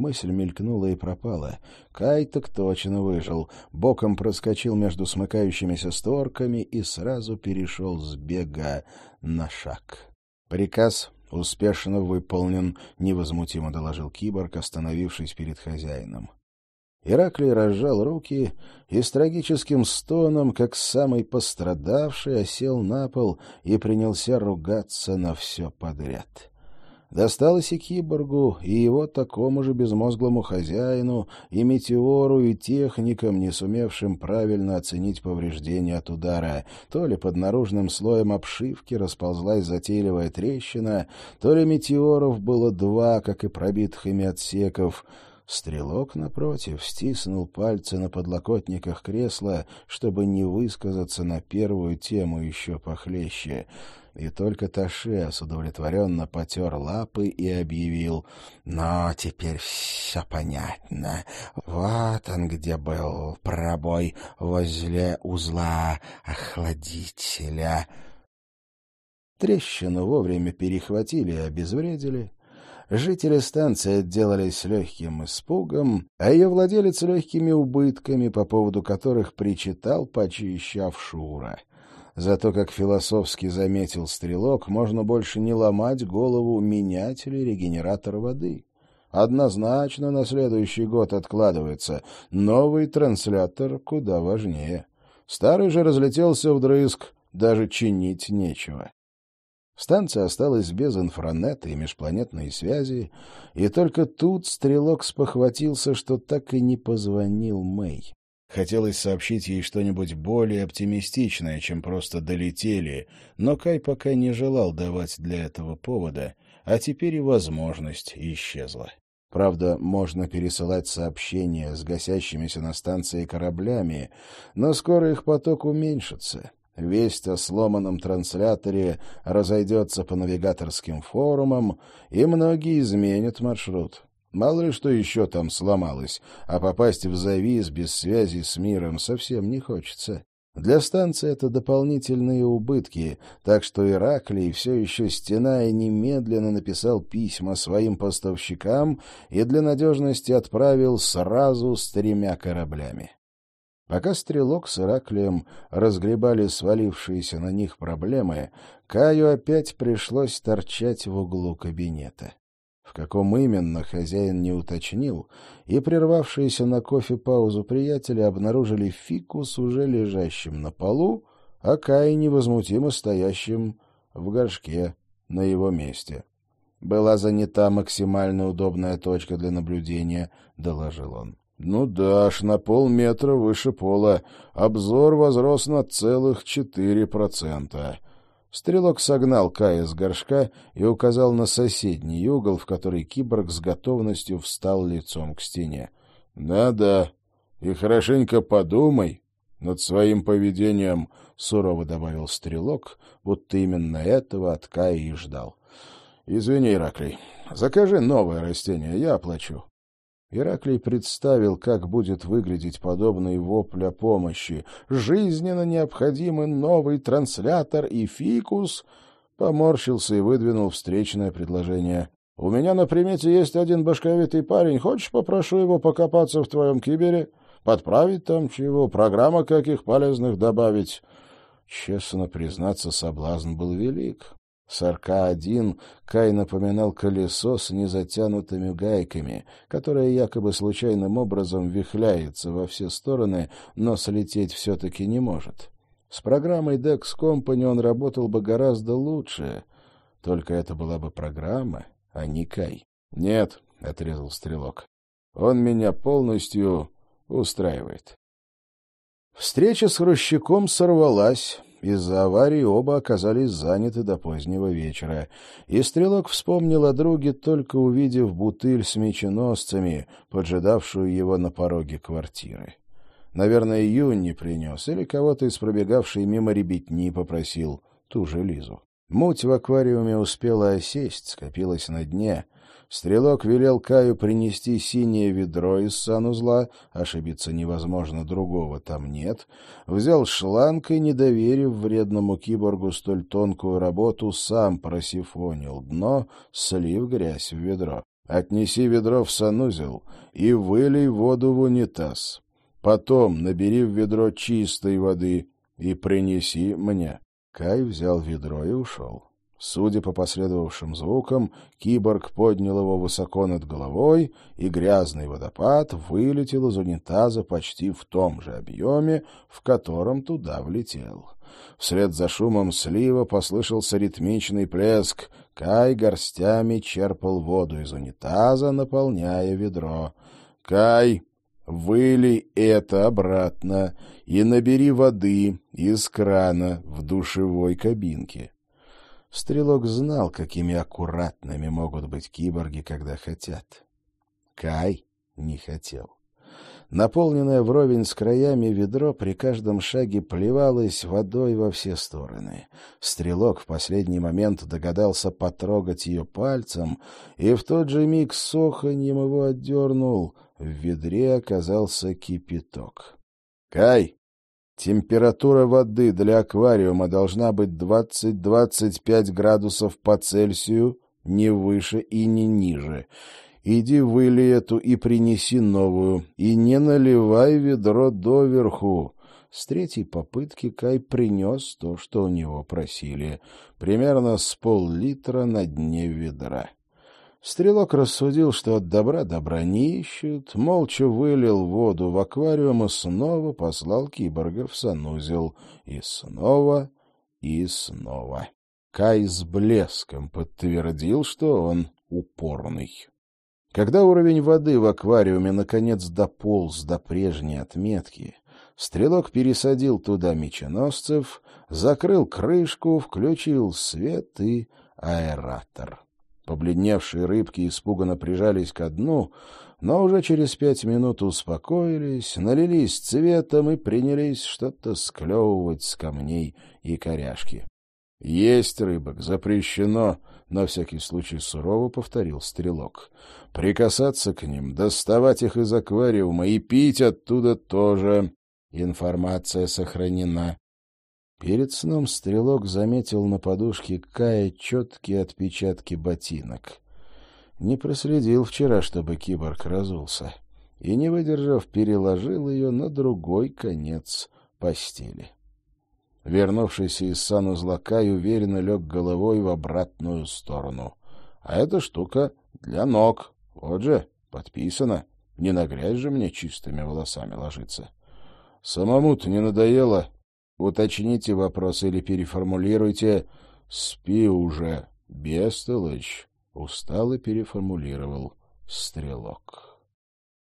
Мысль мелькнула и пропала. Кай так точно выжил. Боком проскочил между смыкающимися створками и сразу перешел с бега на шаг. Приказ успешно выполнен, — невозмутимо доложил киборг, остановившись перед хозяином. Ираклий разжал руки и с трагическим стоном, как самый пострадавший, осел на пол и принялся ругаться на все подряд. Досталось и киборгу, и его такому же безмозглому хозяину, и метеору, и техникам, не сумевшим правильно оценить повреждения от удара. То ли под наружным слоем обшивки расползлась затейливая трещина, то ли метеоров было два, как и пробитых ими отсеков — Стрелок, напротив, стиснул пальцы на подлокотниках кресла, чтобы не высказаться на первую тему еще похлеще. И только Ташес удовлетворенно потер лапы и объявил «Но теперь все понятно. Вот он где был, пробой возле узла охладителя». Трещину вовремя перехватили и обезвредили, Жители станции отделались легким испугом, а ее владелец — легкими убытками, по поводу которых причитал почищав Шура. Зато, как философски заметил стрелок, можно больше не ломать голову, менять ли регенератор воды. Однозначно на следующий год откладывается. Новый транслятор куда важнее. Старый же разлетелся вдрызг, даже чинить нечего. Станция осталась без инфранета и межпланетной связи, и только тут стрелок спохватился, что так и не позвонил Мэй. Хотелось сообщить ей что-нибудь более оптимистичное, чем просто долетели, но Кай пока не желал давать для этого повода, а теперь и возможность исчезла. Правда, можно пересылать сообщения с гасящимися на станции кораблями, но скоро их поток уменьшится. Весть о сломанном трансляторе разойдется по навигаторским форумам, и многие изменят маршрут. Мало ли что еще там сломалось, а попасть в завис без связи с миром совсем не хочется. Для станции это дополнительные убытки, так что Ираклий, все еще стеная, немедленно написал письма своим поставщикам и для надежности отправил сразу с тремя кораблями. Пока стрелок с Ираклием разгребали свалившиеся на них проблемы, Каю опять пришлось торчать в углу кабинета. В каком именно хозяин не уточнил, и прервавшиеся на кофе паузу приятели обнаружили фикус уже лежащим на полу, а Кай невозмутимо стоящим в горшке на его месте. «Была занята максимально удобная точка для наблюдения», — доложил он. Ну да, аж на полметра выше пола. Обзор возрос на целых четыре процента. Стрелок согнал Кая с горшка и указал на соседний угол, в который киборг с готовностью встал лицом к стене. «Да-да, и хорошенько подумай над своим поведением», — сурово добавил Стрелок, будто именно этого от Кая и ждал. «Извини, Ираклий, закажи новое растение, я оплачу». Ираклий представил, как будет выглядеть подобный вопль о помощи. Жизненно необходимый новый транслятор и фикус. Поморщился и выдвинул встречное предложение. «У меня на примете есть один башковитый парень. Хочешь, попрошу его покопаться в твоем кибере? Подправить там чего, программа каких полезных добавить?» Честно признаться, соблазн был велик. С РК-1 Кай напоминал колесо с незатянутыми гайками, которое якобы случайным образом вихляется во все стороны, но слететь все-таки не может. С программой Dex Company он работал бы гораздо лучше, только это была бы программа, а не Кай. — Нет, — отрезал Стрелок, — он меня полностью устраивает. Встреча с Хрущаком сорвалась. Из-за аварии оба оказались заняты до позднего вечера, и Стрелок вспомнил о друге, только увидев бутыль с меченосцами, поджидавшую его на пороге квартиры. Наверное, Юнни принес, или кого-то из пробегавшей мимо ребятни попросил, ту же Лизу. Муть в аквариуме успела осесть, скопилась на дне — Стрелок велел Каю принести синее ведро из санузла, ошибиться невозможно, другого там нет. Взял шланг и, не доверив вредному киборгу столь тонкую работу, сам просифонил дно, слив грязь в ведро. Отнеси ведро в санузел и вылей воду в унитаз. Потом набери в ведро чистой воды и принеси мне». Кай взял ведро и ушел. Судя по последовавшим звукам, киборг поднял его высоко над головой, и грязный водопад вылетел из унитаза почти в том же объеме, в котором туда влетел. Вслед за шумом слива послышался ритмичный плеск. Кай горстями черпал воду из унитаза, наполняя ведро. «Кай, вылей это обратно и набери воды из крана в душевой кабинке». Стрелок знал, какими аккуратными могут быть киборги, когда хотят. Кай не хотел. Наполненное вровень с краями ведро при каждом шаге плевалось водой во все стороны. Стрелок в последний момент догадался потрогать ее пальцем, и в тот же миг соханьем его отдернул. В ведре оказался кипяток. — Кай, Температура воды для аквариума должна быть 20-25 градусов по Цельсию, не выше и не ниже. Иди вылей эту и принеси новую, и не наливай ведро доверху. С третьей попытки Кай принес то, что у него просили, примерно с пол-литра на дне ведра. Стрелок рассудил, что от добра добра не ищут, молча вылил воду в аквариум и снова послал киборга в санузел. И снова, и снова. Кай с блеском подтвердил, что он упорный. Когда уровень воды в аквариуме наконец дополз до прежней отметки, стрелок пересадил туда меченосцев, закрыл крышку, включил свет и аэратор. Побледневшие рыбки испуганно прижались ко дну, но уже через пять минут успокоились, налились цветом и принялись что-то склевывать с камней и коряшки. — Есть рыбок, запрещено, — на всякий случай сурово повторил стрелок. — Прикасаться к ним, доставать их из аквариума и пить оттуда тоже. Информация сохранена. Перед сном стрелок заметил на подушке Кая четкие отпечатки ботинок. Не проследил вчера, чтобы киборг разулся, и, не выдержав, переложил ее на другой конец постели. Вернувшийся из санузла Кай уверенно лег головой в обратную сторону. А эта штука для ног. Вот же, подписано. Не на грязь же мне чистыми волосами ложиться. Самому-то не надоело Уточните вопрос или переформулируйте. «Спи уже, бестолочь», — устало переформулировал Стрелок.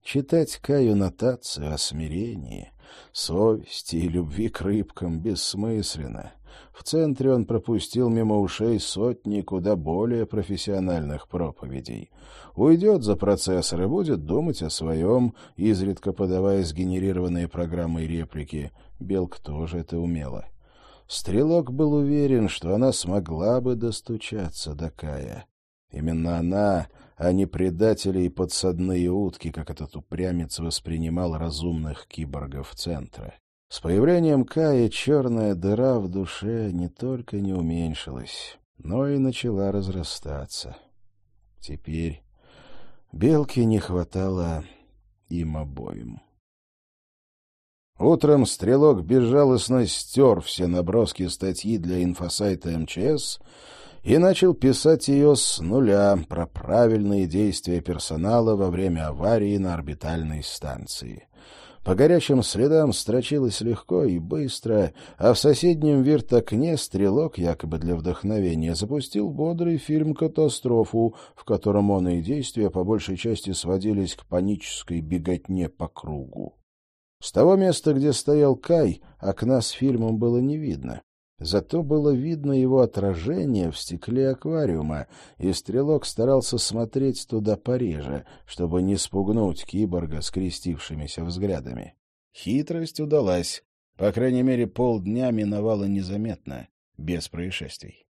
Читать Каю нотацию о смирении, совести и любви к рыбкам бессмысленно. В центре он пропустил мимо ушей сотни куда более профессиональных проповедей. Уйдет за процессор и будет думать о своем, изредка подавая сгенерированные программой реплики. Белка тоже это умела. Стрелок был уверен, что она смогла бы достучаться до Кая. Именно она, а не предатели и подсадные утки, как этот упрямец воспринимал разумных киборгов центра. С появлением Кая черная дыра в душе не только не уменьшилась, но и начала разрастаться. Теперь белки не хватало им обоим. Утром стрелок безжалостно стер все наброски статьи для инфосайта МЧС и начал писать ее с нуля про правильные действия персонала во время аварии на орбитальной станции. По горячим следам строчилось легко и быстро, а в соседнем виртокне стрелок, якобы для вдохновения, запустил бодрый фильм «Катастрофу», в котором он и действия по большей части сводились к панической беготне по кругу. С того места, где стоял Кай, окна с фильмом было не видно. Зато было видно его отражение в стекле аквариума, и стрелок старался смотреть туда пореже, чтобы не спугнуть киборга скрестившимися взглядами. Хитрость удалась. По крайней мере, полдня миновало незаметно, без происшествий.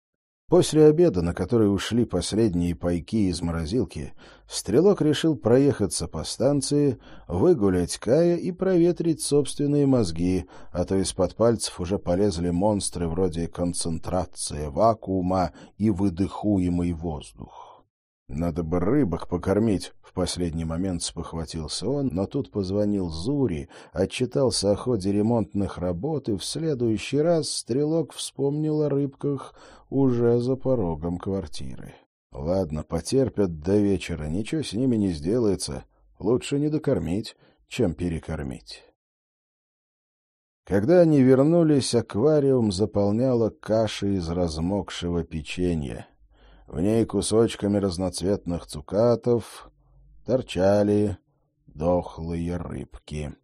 После обеда, на который ушли последние пайки из морозилки, Стрелок решил проехаться по станции, выгулять Кая и проветрить собственные мозги, а то из-под пальцев уже полезли монстры вроде концентрация вакуума и выдыхуемый воздух. Надо бы рыбок покормить. В последний момент спохватился он, но тут позвонил Зури, отчитался о ходе ремонтных работ, и в следующий раз стрелок вспомнил о рыбках уже за порогом квартиры. Ладно, потерпят до вечера, ничего с ними не сделается. Лучше не докормить, чем перекормить. Когда они вернулись, аквариум заполняла каша из размокшего печенья. В ней кусочками разноцветных цукатов торчали дохлые рыбки.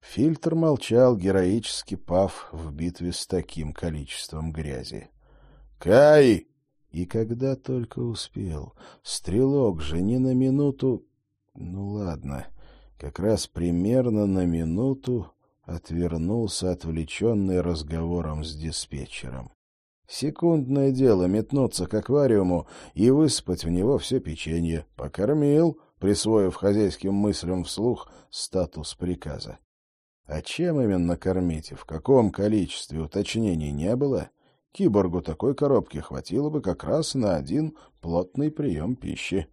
Фильтр молчал, героически пав в битве с таким количеством грязи. «Кай!» И когда только успел. Стрелок же ни на минуту... Ну ладно, как раз примерно на минуту отвернулся, отвлеченный разговором с диспетчером. Секундное дело метнуться к аквариуму и высыпать в него все печенье. Покормил, присвоив хозяйским мыслям вслух статус приказа. А чем именно кормить в каком количестве уточнений не было, киборгу такой коробки хватило бы как раз на один плотный прием пищи.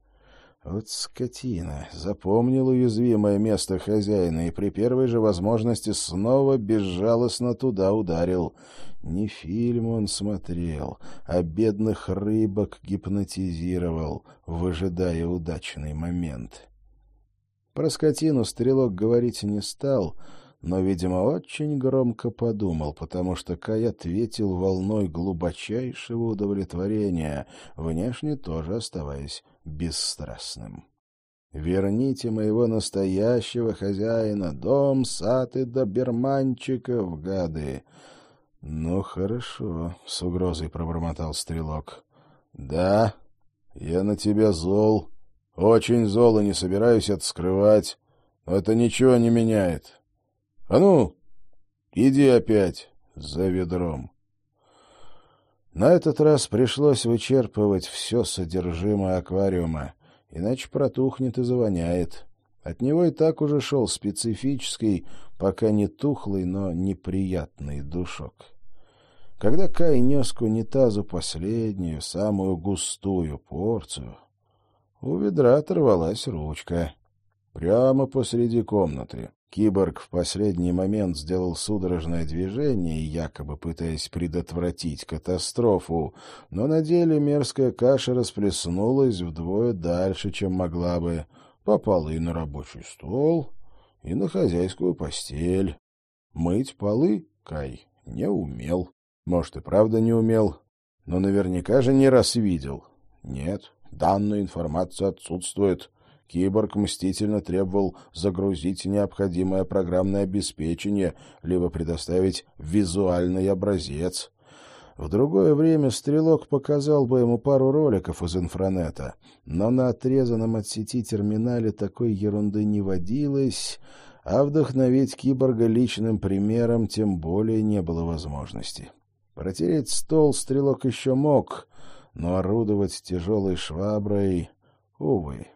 Вот скотина. Запомнил уязвимое место хозяина и при первой же возможности снова безжалостно туда ударил. Не фильм он смотрел, а бедных рыбок гипнотизировал, выжидая удачный момент. Про скотину стрелок говорить не стал — но, видимо, очень громко подумал, потому что Кай ответил волной глубочайшего удовлетворения, внешне тоже оставаясь бесстрастным. «Верните моего настоящего хозяина, дом, сад и доберманчиков, гады!» «Ну, хорошо», — с угрозой пробормотал стрелок. «Да, я на тебя зол, очень зол и не собираюсь это скрывать, но это ничего не меняет». А ну, иди опять за ведром. На этот раз пришлось вычерпывать все содержимое аквариума, иначе протухнет и завоняет. От него и так уже шел специфический, пока не тухлый, но неприятный душок. Когда Кай нес к унитазу последнюю, самую густую порцию, у ведра оторвалась ручка. Прямо посреди комнаты. Киборг в последний момент сделал судорожное движение, якобы пытаясь предотвратить катастрофу, но на деле мерзкая каша расплеснулась вдвое дальше, чем могла бы. Попала и на рабочий стол, и на хозяйскую постель. Мыть полы Кай не умел. Может, и правда не умел, но наверняка же не раз видел. Нет, данная информация отсутствует. Киборг мстительно требовал загрузить необходимое программное обеспечение, либо предоставить визуальный образец. В другое время Стрелок показал бы ему пару роликов из инфранета, но на отрезанном от сети терминале такой ерунды не водилось, а вдохновить киборга личным примером тем более не было возможности. Протереть стол Стрелок еще мог, но орудовать тяжелой шваброй — увы.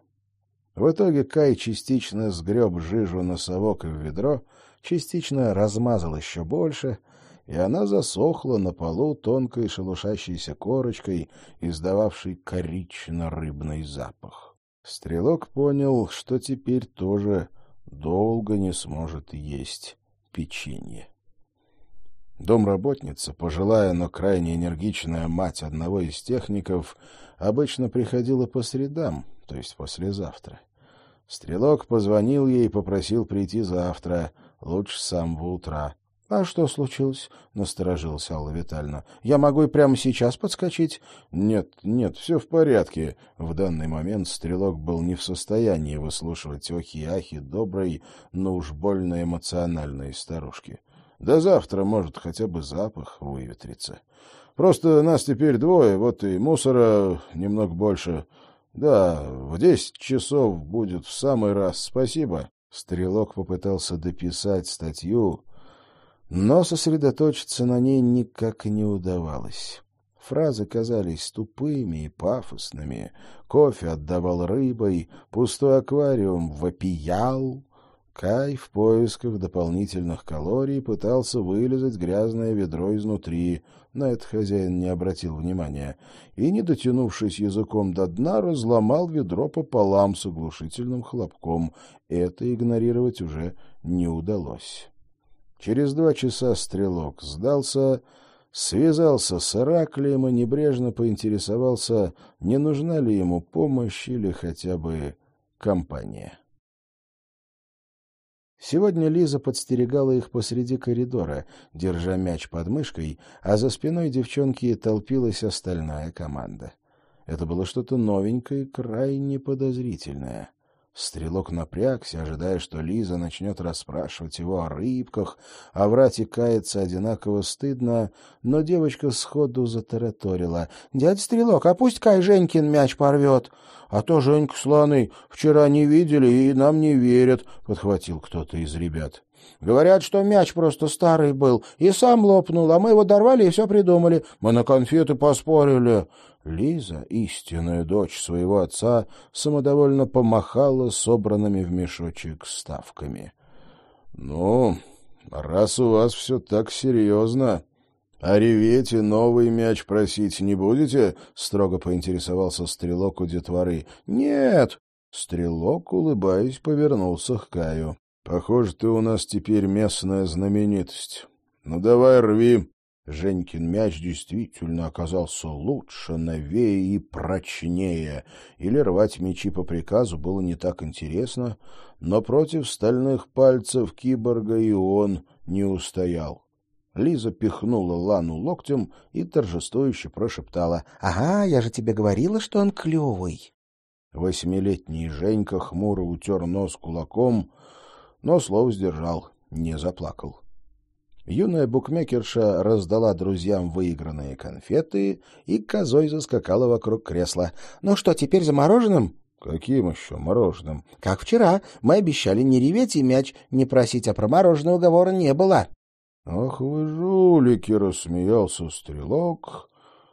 В итоге Кай частично сгреб жижу на совок и в ведро, частично размазал еще больше, и она засохла на полу тонкой шелушащейся корочкой, издававшей корично-рыбный запах. Стрелок понял, что теперь тоже долго не сможет есть печенье. Домработница, пожилая, но крайне энергичная мать одного из техников, обычно приходила по средам, то есть послезавтра. Стрелок позвонил ей и попросил прийти завтра, лучше с самого утра. — А что случилось? — насторожилась Алла Витальевна. — Я могу и прямо сейчас подскочить? — Нет, нет, все в порядке. В данный момент стрелок был не в состоянии выслушивать охи и ахи доброй, но уж больно эмоциональной старушки. До завтра, может, хотя бы запах выветрится. Просто нас теперь двое, вот и мусора немного больше. Да, в десять часов будет в самый раз. Спасибо. Стрелок попытался дописать статью, но сосредоточиться на ней никак не удавалось. Фразы казались тупыми и пафосными. Кофе отдавал рыбой, пустой аквариум вопиял. Кай в поисках дополнительных калорий пытался вылезать грязное ведро изнутри, на это хозяин не обратил внимания, и, не дотянувшись языком до дна, разломал ведро пополам с оглушительным хлопком. Это игнорировать уже не удалось. Через два часа стрелок сдался, связался с Ираклием и небрежно поинтересовался, не нужна ли ему помощь или хотя бы компания. Сегодня Лиза подстерегала их посреди коридора, держа мяч под мышкой, а за спиной девчонки толпилась остальная команда. Это было что-то новенькое и крайне подозрительное. Стрелок напрягся, ожидая, что Лиза начнет расспрашивать его о рыбках, а врать и каяться одинаково стыдно, но девочка сходу затараторила. — Дядя Стрелок, а пусть Кай Женькин мяч порвет. — А то Женька слоны вчера не видели и нам не верят, — подхватил кто-то из ребят. — Говорят, что мяч просто старый был и сам лопнул, а мы его дорвали и все придумали. Мы на конфеты поспорили. Лиза, истинная дочь своего отца, самодовольно помахала собранными в мешочек ставками. — Ну, раз у вас все так серьезно, а реветь и новый мяч просить не будете? — строго поинтересовался стрелок у детворы. — Нет! Стрелок, улыбаясь, повернулся к Каю. — Похоже, ты у нас теперь местная знаменитость. Ну, давай рви. Женькин мяч действительно оказался лучше, новее и прочнее, или рвать мячи по приказу было не так интересно, но против стальных пальцев киборга и он не устоял. Лиза пихнула Лану локтем и торжествующе прошептала. — Ага, я же тебе говорила, что он клевый. Восьмилетний Женька хмуро утер нос кулаком, но слов сдержал, не заплакал. Юная букмекерша раздала друзьям выигранные конфеты и козой заскакала вокруг кресла. — Ну что, теперь за мороженым? — Каким еще мороженым? — Как вчера. Мы обещали не реветь и мяч не просить, а про мороженое уговора не было. — Ах вы жулики! — рассмеялся стрелок